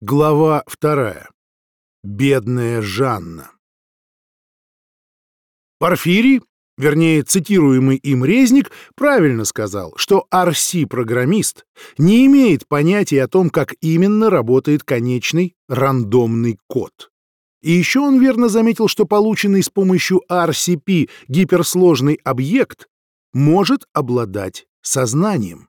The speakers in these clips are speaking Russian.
Глава вторая. Бедная Жанна. Порфирий, вернее, цитируемый им резник, правильно сказал, что RC-программист не имеет понятия о том, как именно работает конечный рандомный код. И еще он верно заметил, что полученный с помощью RCP гиперсложный объект может обладать сознанием.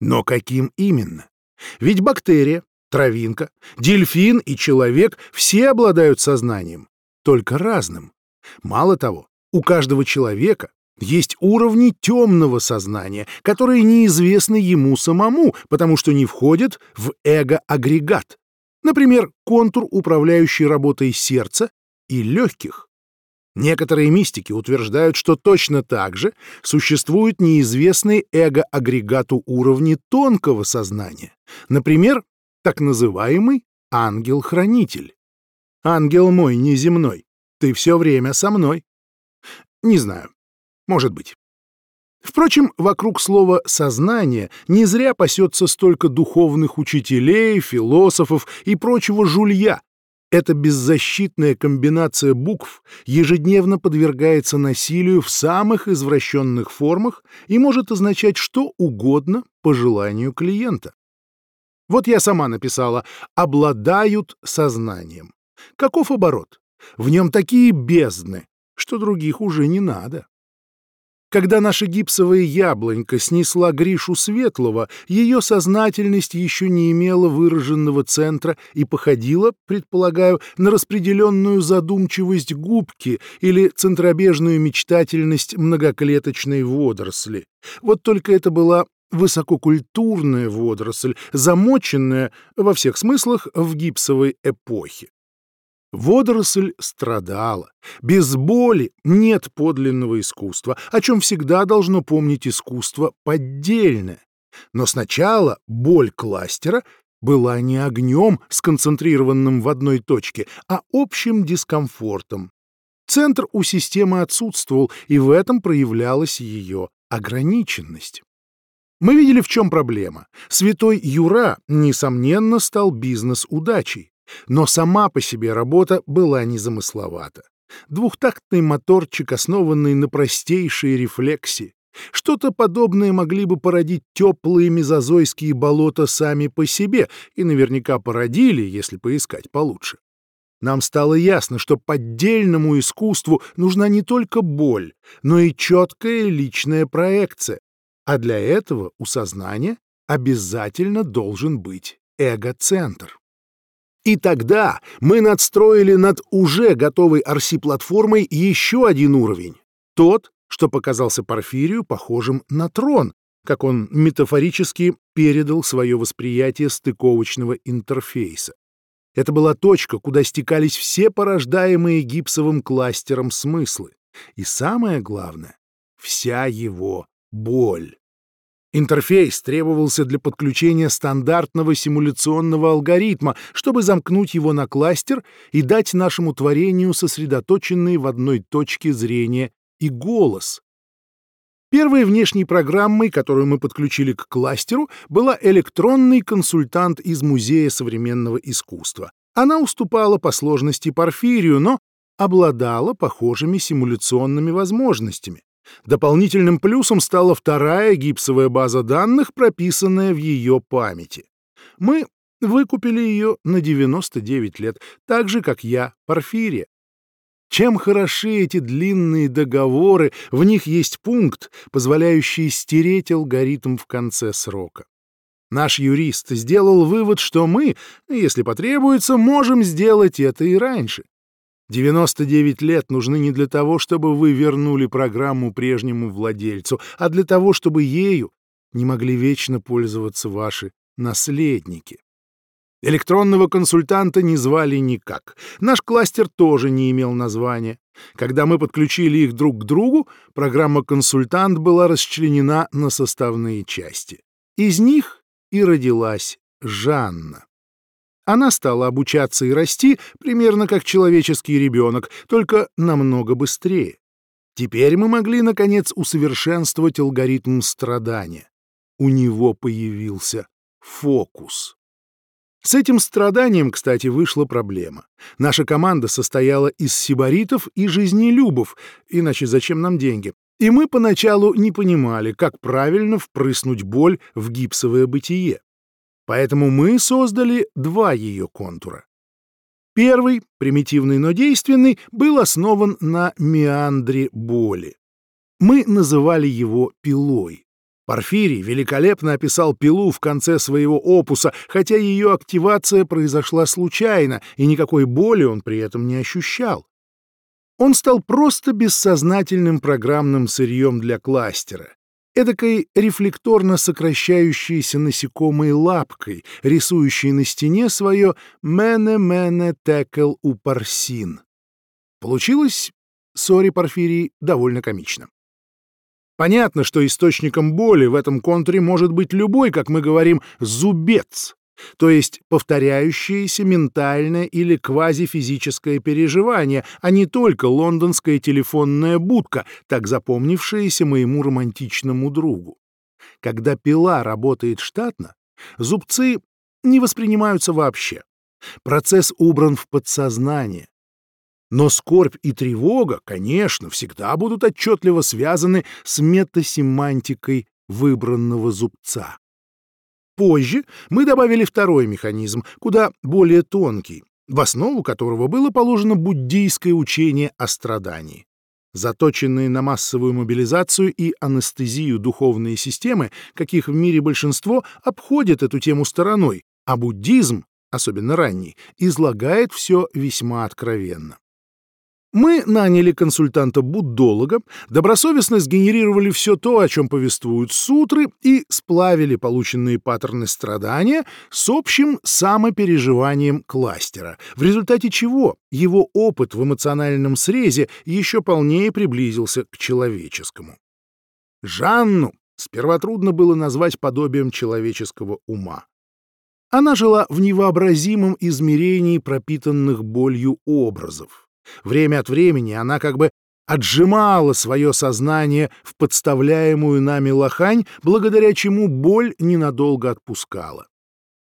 Но каким именно? Ведь бактерия, травинка, дельфин и человек все обладают сознанием, только разным. Мало того, у каждого человека есть уровни темного сознания, которые неизвестны ему самому, потому что не входят в эго-агрегат. Например, контур, управляющий работой сердца и легких. Некоторые мистики утверждают, что точно так же существуют неизвестные эго-агрегату уровни тонкого сознания. Например, так называемый ангел-хранитель. Ангел мой неземной, ты все время со мной. Не знаю, может быть. Впрочем, вокруг слова «сознание» не зря пасется столько духовных учителей, философов и прочего жулья. Эта беззащитная комбинация букв ежедневно подвергается насилию в самых извращенных формах и может означать что угодно по желанию клиента. Вот я сама написала «обладают сознанием». Каков оборот? В нем такие бездны, что других уже не надо. Когда наша гипсовая яблонька снесла Гришу Светлого, ее сознательность еще не имела выраженного центра и походила, предполагаю, на распределенную задумчивость губки или центробежную мечтательность многоклеточной водоросли. Вот только это была высококультурная водоросль, замоченная во всех смыслах в гипсовой эпохе. Водоросль страдала. Без боли нет подлинного искусства, о чем всегда должно помнить искусство поддельное. Но сначала боль кластера была не огнем, сконцентрированным в одной точке, а общим дискомфортом. Центр у системы отсутствовал, и в этом проявлялась ее ограниченность. Мы видели, в чем проблема. Святой Юра, несомненно, стал бизнес-удачей. Но сама по себе работа была незамысловата. Двухтактный моторчик, основанный на простейшей рефлексии. Что-то подобное могли бы породить теплые мезозойские болота сами по себе, и наверняка породили, если поискать получше. Нам стало ясно, что поддельному искусству нужна не только боль, но и четкая личная проекция, а для этого у сознания обязательно должен быть эго-центр. И тогда мы надстроили над уже готовой RC-платформой еще один уровень. Тот, что показался Порфирию похожим на трон, как он метафорически передал свое восприятие стыковочного интерфейса. Это была точка, куда стекались все порождаемые гипсовым кластером смыслы. И самое главное — вся его боль. Интерфейс требовался для подключения стандартного симуляционного алгоритма, чтобы замкнуть его на кластер и дать нашему творению сосредоточенный в одной точке зрения и голос. Первой внешней программой, которую мы подключили к кластеру, была электронный консультант из Музея современного искусства. Она уступала по сложности Порфирию, но обладала похожими симуляционными возможностями. Дополнительным плюсом стала вторая гипсовая база данных, прописанная в ее памяти. Мы выкупили ее на 99 лет, так же, как я, Порфирия. Чем хороши эти длинные договоры, в них есть пункт, позволяющий стереть алгоритм в конце срока. Наш юрист сделал вывод, что мы, если потребуется, можем сделать это и раньше. 99 лет нужны не для того, чтобы вы вернули программу прежнему владельцу, а для того, чтобы ею не могли вечно пользоваться ваши наследники. Электронного консультанта не звали никак. Наш кластер тоже не имел названия. Когда мы подключили их друг к другу, программа «Консультант» была расчленена на составные части. Из них и родилась Жанна. Она стала обучаться и расти примерно как человеческий ребенок, только намного быстрее. Теперь мы могли, наконец, усовершенствовать алгоритм страдания. У него появился фокус. С этим страданием, кстати, вышла проблема. Наша команда состояла из сибаритов и жизнелюбов, иначе зачем нам деньги? И мы поначалу не понимали, как правильно впрыснуть боль в гипсовое бытие. Поэтому мы создали два ее контура. Первый, примитивный, но действенный, был основан на меандре боли. Мы называли его пилой. Порфирий великолепно описал пилу в конце своего опуса, хотя ее активация произошла случайно, и никакой боли он при этом не ощущал. Он стал просто бессознательным программным сырьем для кластера, эдакой рефлекторно сокращающейся насекомой лапкой, рисующей на стене свое «мене-мене текл у парсин». Получилось, сори, Порфирий, довольно комично. Понятно, что источником боли в этом контуре может быть любой, как мы говорим, зубец, то есть повторяющееся ментальное или квазифизическое переживание, а не только лондонская телефонная будка, так запомнившаяся моему романтичному другу. Когда пила работает штатно, зубцы не воспринимаются вообще. Процесс убран в подсознание, но скорбь и тревога, конечно, всегда будут отчетливо связаны с метасемантикой выбранного зубца. Позже мы добавили второй механизм, куда более тонкий, в основу которого было положено буддийское учение о страдании. Заточенные на массовую мобилизацию и анестезию духовные системы, каких в мире большинство, обходят эту тему стороной, а буддизм, особенно ранний, излагает все весьма откровенно. Мы наняли консультанта-буддолога, добросовестно сгенерировали все то, о чем повествуют сутры, и сплавили полученные паттерны страдания с общим самопереживанием кластера, в результате чего его опыт в эмоциональном срезе еще полнее приблизился к человеческому. Жанну сперва трудно было назвать подобием человеческого ума. Она жила в невообразимом измерении пропитанных болью образов Время от времени она как бы отжимала свое сознание в подставляемую нами лохань, благодаря чему боль ненадолго отпускала.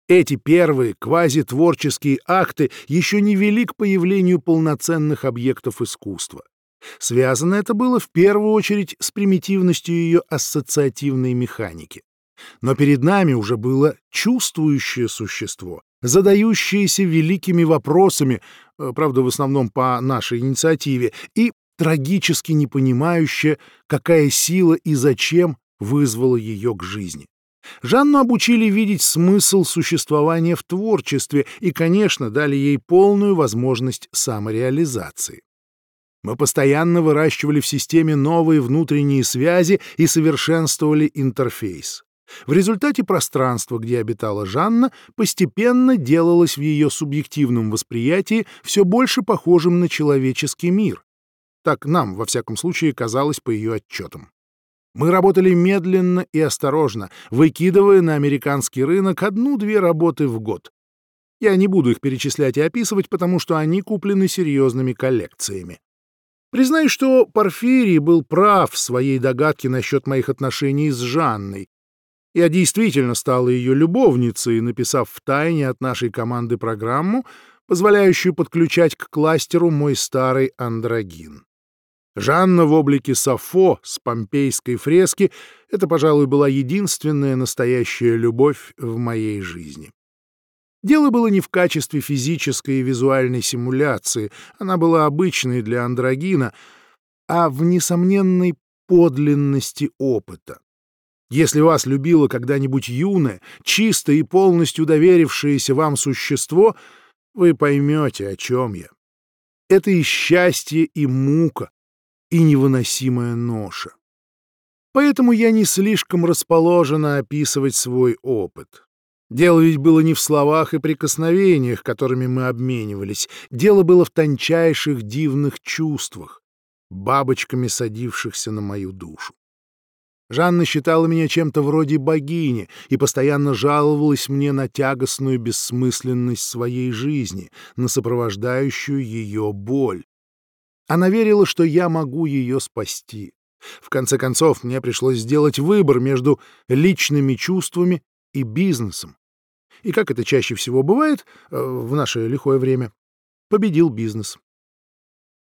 Эти первые квазитворческие акты еще не вели к появлению полноценных объектов искусства. Связано это было в первую очередь с примитивностью ее ассоциативной механики. Но перед нами уже было чувствующее существо, задающееся великими вопросами, правда, в основном по нашей инициативе, и трагически не понимающее, какая сила и зачем вызвала ее к жизни. Жанну обучили видеть смысл существования в творчестве и, конечно, дали ей полную возможность самореализации. Мы постоянно выращивали в системе новые внутренние связи и совершенствовали интерфейс. В результате пространство, где обитала Жанна, постепенно делалось в ее субъективном восприятии все больше похожим на человеческий мир. Так нам, во всяком случае, казалось по ее отчетам. Мы работали медленно и осторожно, выкидывая на американский рынок одну-две работы в год. Я не буду их перечислять и описывать, потому что они куплены серьезными коллекциями. Признаю, что Порфирий был прав в своей догадке насчет моих отношений с Жанной, я действительно стала ее любовницей, написав в тайне от нашей команды программу, позволяющую подключать к кластеру мой старый андрогин. Жанна в облике Сафо с помпейской фрески — это, пожалуй, была единственная настоящая любовь в моей жизни. Дело было не в качестве физической и визуальной симуляции, она была обычной для андрогина, а в несомненной подлинности опыта. Если вас любило когда-нибудь юное, чисто и полностью доверившееся вам существо, вы поймете, о чем я. Это и счастье, и мука, и невыносимая ноша. Поэтому я не слишком расположена описывать свой опыт. Дело ведь было не в словах и прикосновениях, которыми мы обменивались. Дело было в тончайших дивных чувствах, бабочками садившихся на мою душу. Жанна считала меня чем-то вроде богини и постоянно жаловалась мне на тягостную бессмысленность своей жизни, на сопровождающую ее боль. Она верила, что я могу ее спасти. В конце концов, мне пришлось сделать выбор между личными чувствами и бизнесом. И, как это чаще всего бывает э, в наше лихое время, победил бизнес.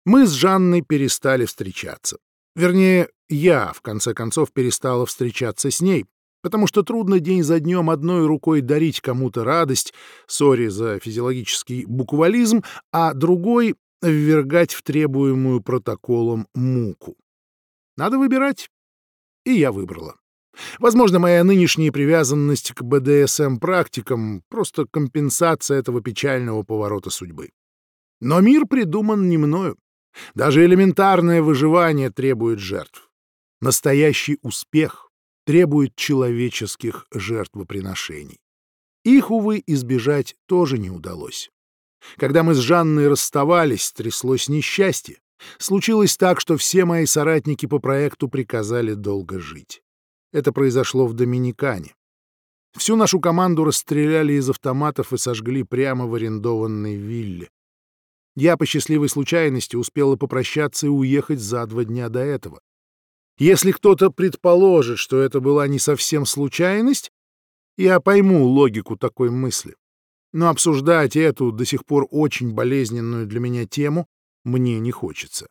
Мы с Жанной перестали встречаться. Вернее, я, в конце концов, перестала встречаться с ней, потому что трудно день за днем одной рукой дарить кому-то радость, сори за физиологический буквализм, а другой — ввергать в требуемую протоколом муку. Надо выбирать. И я выбрала. Возможно, моя нынешняя привязанность к БДСМ-практикам — просто компенсация этого печального поворота судьбы. Но мир придуман не мною. Даже элементарное выживание требует жертв. Настоящий успех требует человеческих жертвоприношений. Их, увы, избежать тоже не удалось. Когда мы с Жанной расставались, тряслось несчастье. Случилось так, что все мои соратники по проекту приказали долго жить. Это произошло в Доминикане. Всю нашу команду расстреляли из автоматов и сожгли прямо в арендованной вилле. Я по счастливой случайности успела попрощаться и уехать за два дня до этого. Если кто-то предположит, что это была не совсем случайность, я пойму логику такой мысли. Но обсуждать эту до сих пор очень болезненную для меня тему мне не хочется.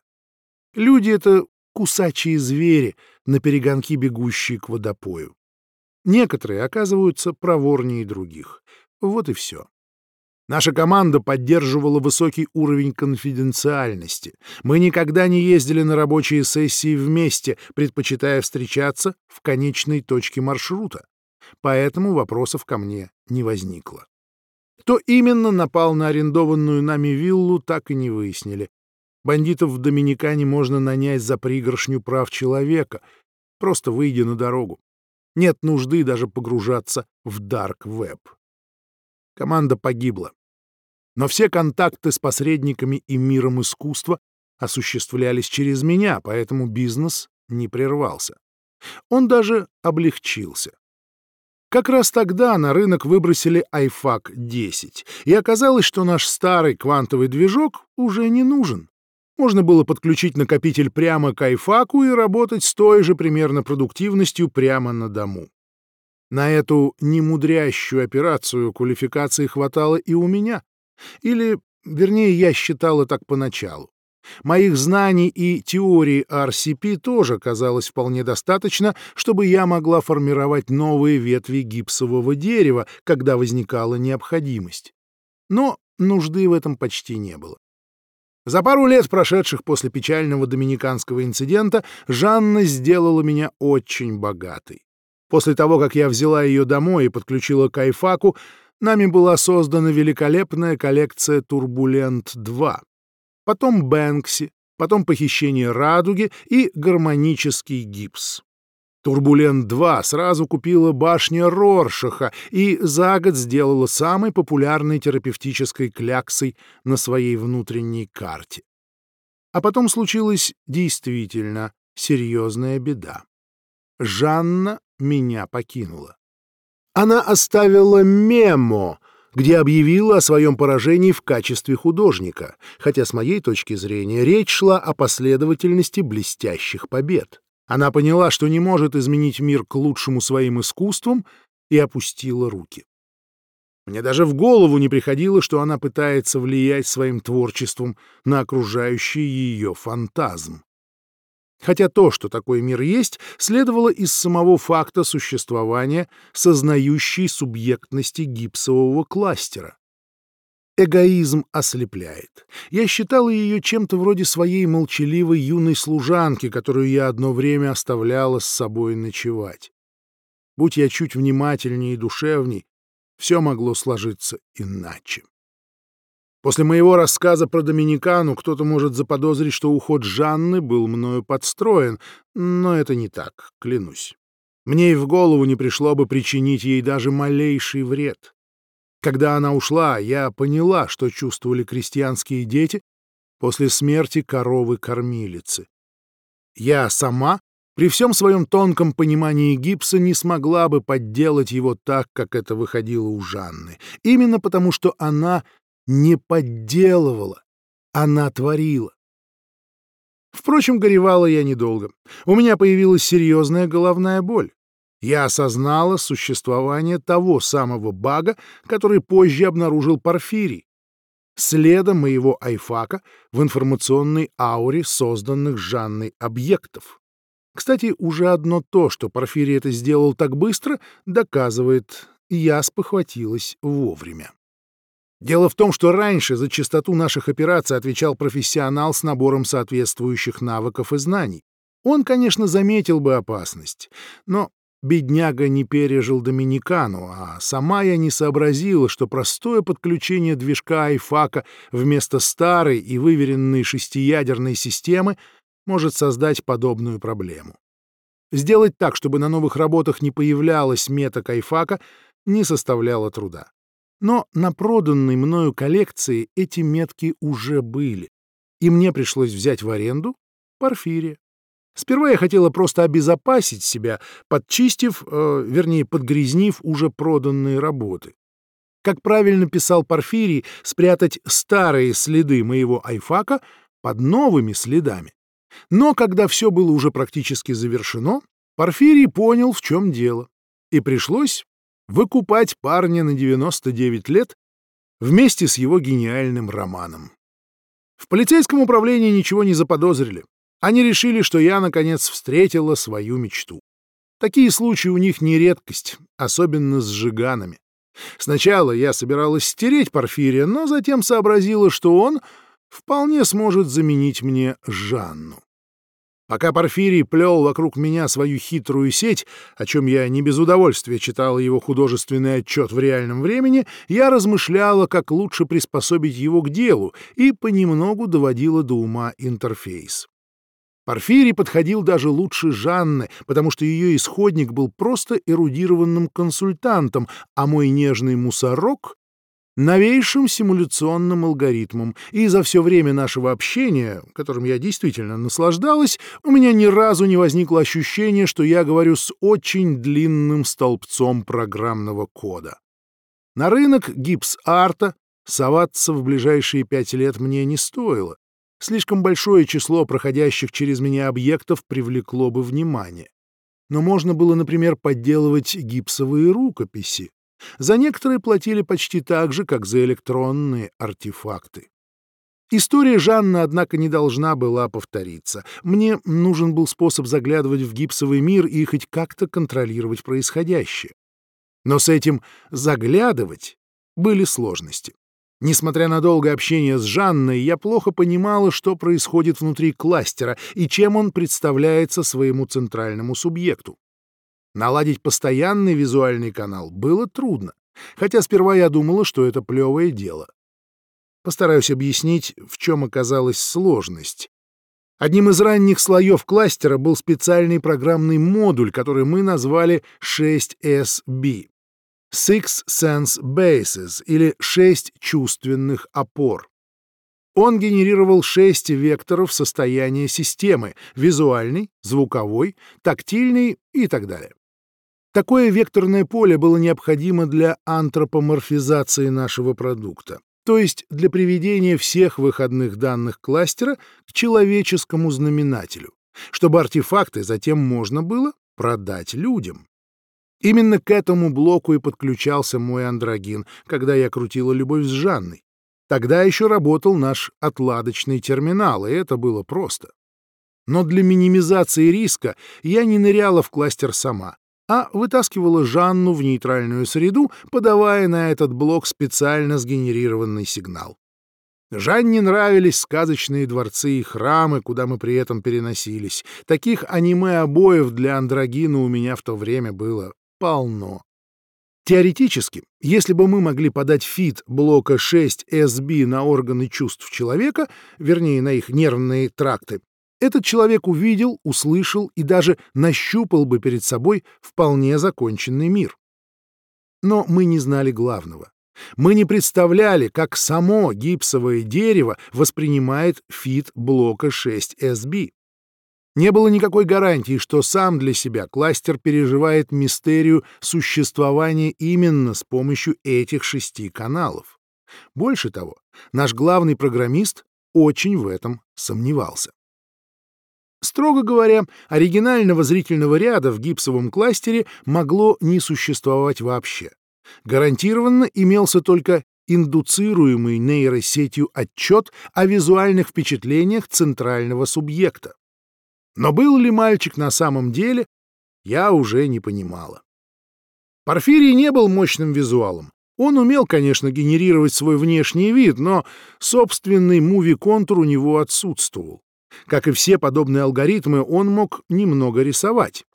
Люди — это кусачие звери, на перегонки бегущие к водопою. Некоторые оказываются проворнее других. Вот и все. Наша команда поддерживала высокий уровень конфиденциальности. Мы никогда не ездили на рабочие сессии вместе, предпочитая встречаться в конечной точке маршрута. Поэтому вопросов ко мне не возникло. Кто именно напал на арендованную нами виллу, так и не выяснили. Бандитов в Доминикане можно нанять за пригоршню прав человека, просто выйдя на дорогу. Нет нужды даже погружаться в дарк-веб. Команда погибла. Но все контакты с посредниками и миром искусства осуществлялись через меня, поэтому бизнес не прервался. Он даже облегчился. Как раз тогда на рынок выбросили iFAC 10, и оказалось, что наш старый квантовый движок уже не нужен. Можно было подключить накопитель прямо к iFAC и работать с той же примерно продуктивностью прямо на дому. На эту немудрящую операцию квалификации хватало и у меня. Или, вернее, я считала так поначалу. Моих знаний и теории RCP тоже казалось вполне достаточно, чтобы я могла формировать новые ветви гипсового дерева, когда возникала необходимость. Но нужды в этом почти не было. За пару лет, прошедших после печального доминиканского инцидента, Жанна сделала меня очень богатой. После того, как я взяла ее домой и подключила к Айфаку, нами была создана великолепная коллекция «Турбулент-2». Потом Бэнкси, потом похищение радуги и гармонический гипс. «Турбулент-2» сразу купила башня Роршаха и за год сделала самой популярной терапевтической кляксой на своей внутренней карте. А потом случилась действительно серьезная беда. Жанна меня покинула. Она оставила мемо, где объявила о своем поражении в качестве художника, хотя с моей точки зрения речь шла о последовательности блестящих побед. Она поняла, что не может изменить мир к лучшему своим искусством, и опустила руки. Мне даже в голову не приходило, что она пытается влиять своим творчеством на окружающий ее фантазм. Хотя то, что такой мир есть, следовало из самого факта существования сознающей субъектности гипсового кластера. Эгоизм ослепляет. Я считала ее чем-то вроде своей молчаливой юной служанки, которую я одно время оставляла с собой ночевать. Будь я чуть внимательнее и душевней, все могло сложиться иначе. После моего рассказа про Доминикану кто-то может заподозрить, что уход Жанны был мною подстроен, но это не так, клянусь. Мне и в голову не пришло бы причинить ей даже малейший вред. Когда она ушла, я поняла, что чувствовали крестьянские дети после смерти коровы-кормилицы. Я сама, при всем своем тонком понимании гипса, не смогла бы подделать его так, как это выходило у Жанны, именно потому что она не подделывала, она творила. Впрочем, горевала я недолго. У меня появилась серьезная головная боль. я осознала существование того самого бага, который позже обнаружил Порфирий. Следа моего айфака в информационной ауре созданных Жанной объектов. Кстати, уже одно то, что Порфирий это сделал так быстро, доказывает, я спохватилась вовремя. Дело в том, что раньше за частоту наших операций отвечал профессионал с набором соответствующих навыков и знаний. Он, конечно, заметил бы опасность, но бедняга не пережил Доминикану, а сама я не сообразила, что простое подключение движка айфака вместо старой и выверенной шестиядерной системы может создать подобную проблему. Сделать так, чтобы на новых работах не появлялась мета кайфака, не составляло труда. Но на проданной мною коллекции эти метки уже были, и мне пришлось взять в аренду Порфирия. Сперва я хотела просто обезопасить себя, подчистив, э, вернее, подгрязнив уже проданные работы. Как правильно писал Порфирий, спрятать старые следы моего айфака под новыми следами. Но когда все было уже практически завершено, Порфирий понял, в чем дело, и пришлось выкупать парня на 99 лет вместе с его гениальным романом. В полицейском управлении ничего не заподозрили. Они решили, что я, наконец, встретила свою мечту. Такие случаи у них не редкость, особенно с жиганами. Сначала я собиралась стереть Порфирия, но затем сообразила, что он вполне сможет заменить мне Жанну. Пока Порфирий плел вокруг меня свою хитрую сеть, о чем я не без удовольствия читала его художественный отчет в реальном времени, я размышляла, как лучше приспособить его к делу, и понемногу доводила до ума интерфейс. Порфирий подходил даже лучше Жанны, потому что ее исходник был просто эрудированным консультантом, а мой нежный мусорок новейшим симуляционным алгоритмом, и за все время нашего общения, которым я действительно наслаждалась, у меня ни разу не возникло ощущения, что я говорю с очень длинным столбцом программного кода. На рынок гипс-арта соваться в ближайшие пять лет мне не стоило. Слишком большое число проходящих через меня объектов привлекло бы внимание. Но можно было, например, подделывать гипсовые рукописи, за некоторые платили почти так же, как за электронные артефакты. История Жанны, однако, не должна была повториться. Мне нужен был способ заглядывать в гипсовый мир и хоть как-то контролировать происходящее. Но с этим «заглядывать» были сложности. Несмотря на долгое общение с Жанной, я плохо понимала, что происходит внутри кластера и чем он представляется своему центральному субъекту. Наладить постоянный визуальный канал было трудно, хотя сперва я думала, что это плевое дело. Постараюсь объяснить, в чем оказалась сложность. Одним из ранних слоев кластера был специальный программный модуль, который мы назвали 6SB — Six Sense Bases или «шесть чувственных опор». Он генерировал шесть векторов состояния системы — визуальный, звуковой, тактильный и так далее. Такое векторное поле было необходимо для антропоморфизации нашего продукта, то есть для приведения всех выходных данных кластера к человеческому знаменателю, чтобы артефакты затем можно было продать людям. Именно к этому блоку и подключался мой андрогин, когда я крутила любовь с Жанной. Тогда еще работал наш отладочный терминал, и это было просто. Но для минимизации риска я не ныряла в кластер сама, а вытаскивала Жанну в нейтральную среду, подавая на этот блок специально сгенерированный сигнал. Жанне нравились сказочные дворцы и храмы, куда мы при этом переносились. Таких аниме-обоев для андрогина у меня в то время было полно. Теоретически, если бы мы могли подать фид блока 6 SB на органы чувств человека, вернее, на их нервные тракты, этот человек увидел, услышал и даже нащупал бы перед собой вполне законченный мир. Но мы не знали главного. Мы не представляли, как само гипсовое дерево воспринимает фид блока 6SB. Не было никакой гарантии, что сам для себя кластер переживает мистерию существования именно с помощью этих шести каналов. Больше того, наш главный программист очень в этом сомневался. Строго говоря, оригинального зрительного ряда в гипсовом кластере могло не существовать вообще. Гарантированно имелся только индуцируемый нейросетью отчет о визуальных впечатлениях центрального субъекта. Но был ли мальчик на самом деле, я уже не понимала. Порфирий не был мощным визуалом. Он умел, конечно, генерировать свой внешний вид, но собственный муви-контур у него отсутствовал. Как и все подобные алгоритмы, он мог немного рисовать.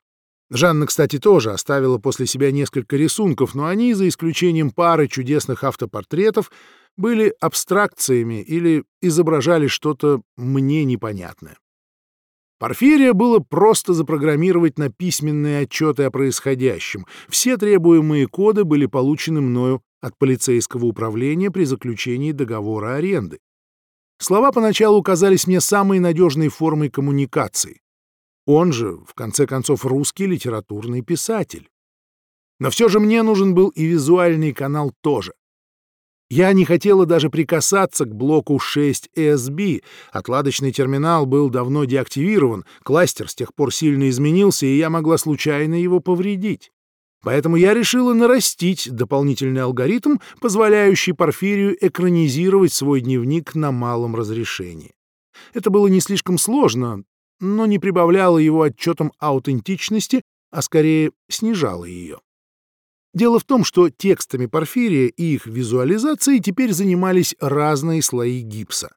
Жанна, кстати, тоже оставила после себя несколько рисунков, но они, за исключением пары чудесных автопортретов, были абстракциями или изображали что-то мне непонятное. Порфирия было просто запрограммировать на письменные отчеты о происходящем. Все требуемые коды были получены мною от полицейского управления при заключении договора аренды. Слова поначалу казались мне самой надежной формой коммуникации. Он же, в конце концов, русский литературный писатель. Но все же мне нужен был и визуальный канал тоже. Я не хотела даже прикасаться к блоку 6 SB. Отладочный терминал был давно деактивирован, кластер с тех пор сильно изменился, и я могла случайно его повредить. Поэтому я решила нарастить дополнительный алгоритм, позволяющий Порфирию экранизировать свой дневник на малом разрешении. Это было не слишком сложно, но не прибавляло его отчетам аутентичности, а скорее снижало ее. Дело в том, что текстами Порфирия и их визуализацией теперь занимались разные слои гипса.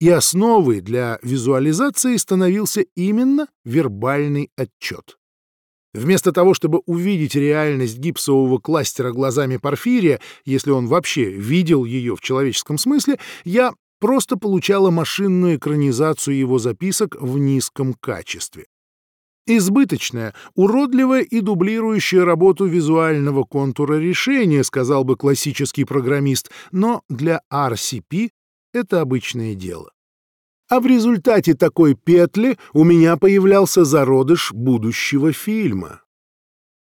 И основой для визуализации становился именно вербальный отчет. Вместо того, чтобы увидеть реальность гипсового кластера глазами Порфирия, если он вообще видел ее в человеческом смысле, я просто получала машинную экранизацию его записок в низком качестве. Избыточная, уродливая и дублирующая работу визуального контура решения, сказал бы классический программист, но для RCP это обычное дело. А в результате такой петли у меня появлялся зародыш будущего фильма.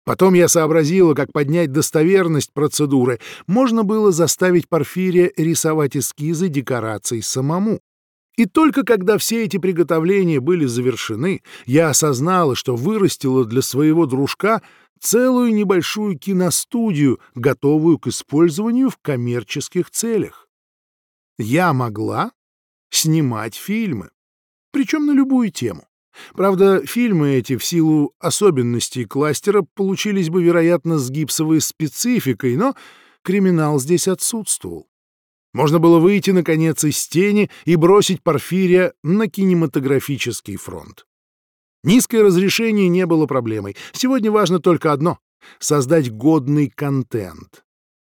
Потом я сообразила, как поднять достоверность процедуры. Можно было заставить Порфирия рисовать эскизы декораций самому. И только когда все эти приготовления были завершены, я осознала, что вырастила для своего дружка целую небольшую киностудию, готовую к использованию в коммерческих целях. Я могла снимать фильмы, причем на любую тему. Правда, фильмы эти в силу особенностей кластера получились бы, вероятно, с гипсовой спецификой, но криминал здесь отсутствовал. Можно было выйти, наконец, из тени и бросить Порфирия на кинематографический фронт. Низкое разрешение не было проблемой. Сегодня важно только одно — создать годный контент.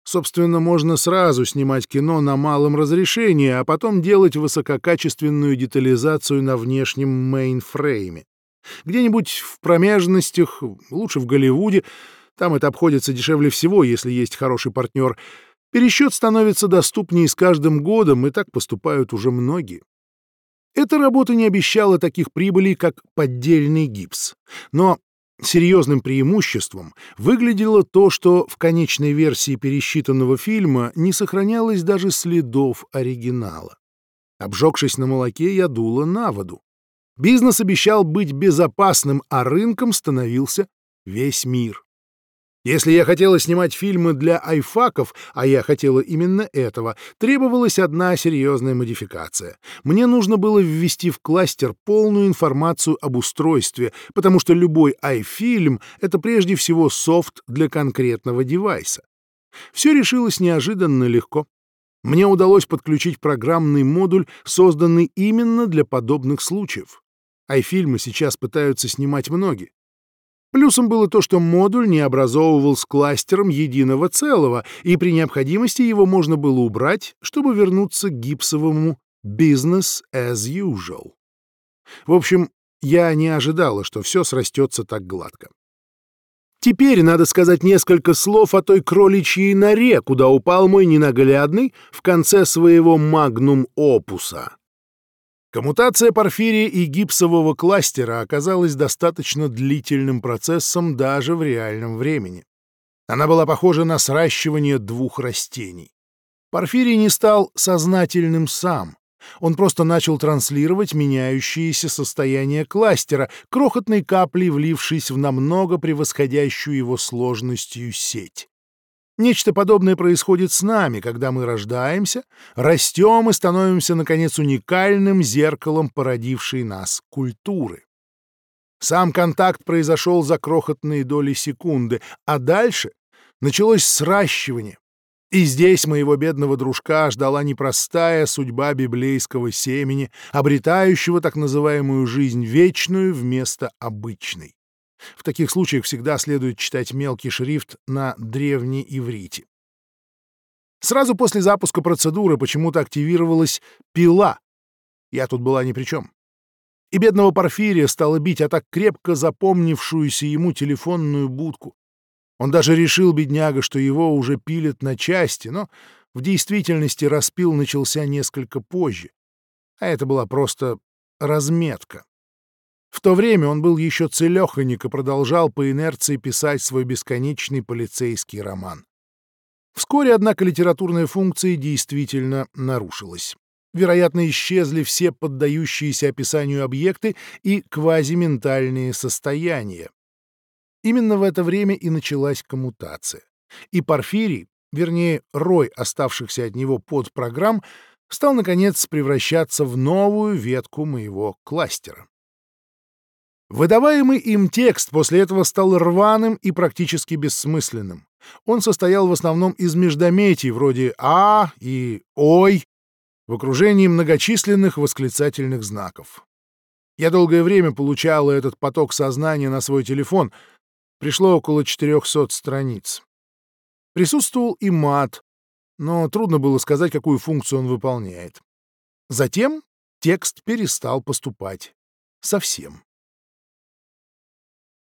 Собственно, можно сразу снимать кино на малом разрешении, а потом делать высококачественную детализацию на внешнем мейнфрейме. Где-нибудь в промежностях, лучше в Голливуде, там это обходится дешевле всего, если есть хороший партнер. Пересчет становится доступнее с каждым годом, и так поступают уже многие. Эта работа не обещала таких прибылей, как поддельный гипс. Но Серьезным преимуществом выглядело то, что в конечной версии пересчитанного фильма не сохранялось даже следов оригинала. Обжегшись на молоке, я дула на воду. Бизнес обещал быть безопасным, а рынком становился весь мир. Если я хотела снимать фильмы для айфаков, а я хотела именно этого, требовалась одна серьезная модификация. Мне нужно было ввести в кластер полную информацию об устройстве, потому что любой iFilm — это прежде всего софт для конкретного девайса. Все решилось неожиданно легко. Мне удалось подключить программный модуль, созданный именно для подобных случаев. Айфильмы сейчас пытаются снимать многие. Плюсом было то, что модуль не образовывал с кластером единого целого, и при необходимости его можно было убрать, чтобы вернуться к гипсовому «business as usual». В общем, я не ожидала, что все срастется так гладко. Теперь надо сказать несколько слов о той кроличьей норе, куда упал мой ненаглядный в конце своего магнум-опуса. Коммутация порфирия и гипсового кластера оказалась достаточно длительным процессом даже в реальном времени. Она была похожа на сращивание двух растений. Порфирий не стал сознательным сам. Он просто начал транслировать меняющееся состояние кластера, крохотной каплей влившись в намного превосходящую его сложностью сеть. Нечто подобное происходит с нами, когда мы рождаемся, растем и становимся, наконец, уникальным зеркалом породившей нас культуры. Сам контакт произошел за крохотные доли секунды, а дальше началось сращивание. И здесь моего бедного дружка ждала непростая судьба библейского семени, обретающего так называемую жизнь вечную вместо обычной. В таких случаях всегда следует читать мелкий шрифт на древней иврите. Сразу после запуска процедуры почему-то активировалась пила. Я тут была ни при чем. И бедного Порфирия стало бить, а так крепко запомнившуюся ему телефонную будку. Он даже решил, бедняга, что его уже пилят на части, но в действительности распил начался несколько позже. А это была просто разметка. В то время он был еще целеханик и продолжал по инерции писать свой бесконечный полицейский роман. Вскоре, однако, литературная функция действительно нарушилась. Вероятно, исчезли все поддающиеся описанию объекты и квазиментальные состояния. Именно в это время и началась коммутация. И Порфирий, вернее, рой оставшихся от него подпрограмм, стал, наконец, превращаться в новую ветку моего кластера. Выдаваемый им текст после этого стал рваным и практически бессмысленным. Он состоял в основном из междометий вроде «а» и «ой» в окружении многочисленных восклицательных знаков. Я долгое время получал этот поток сознания на свой телефон. Пришло около 400 страниц. Присутствовал и мат, но трудно было сказать, какую функцию он выполняет. Затем текст перестал поступать совсем.